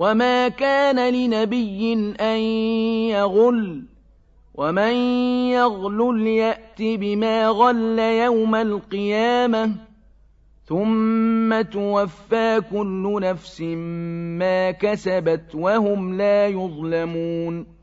وما كان لنبي أن يغل ومن يغلل يأت بما غل يوم القيامة ثم توفى كل نفس ما كسبت وهم لا يظلمون